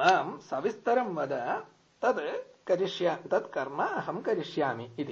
माँ सविस्तरं वद तत् करिष्या तत् कर्म अहं करिष्यामि इति।